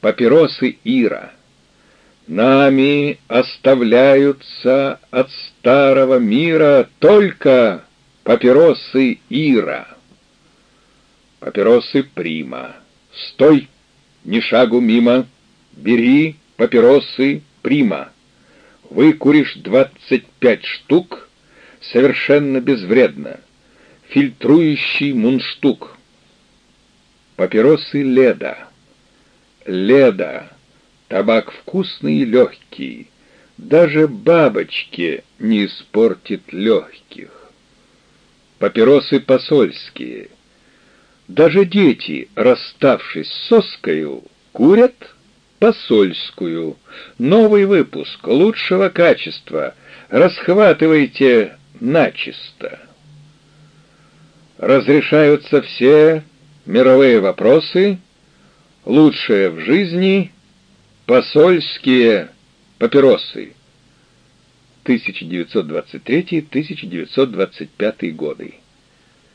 папиросы Ира. Нами оставляются от старого мира только папиросы Ира. Папиросы Прима. Стой, ни шагу мимо, бери папиросы Прима. Выкуришь двадцать пять штук, совершенно безвредно. Фильтрующий мундштук. Папиросы Леда. Леда. Табак вкусный и легкий. Даже бабочке не испортит легких. Папиросы посольские. Даже дети, расставшись с соскою, курят посольскую. Новый выпуск лучшего качества. Расхватывайте начисто. Разрешаются все мировые вопросы, лучшее в жизни — посольские папиросы. 1923-1925 годы.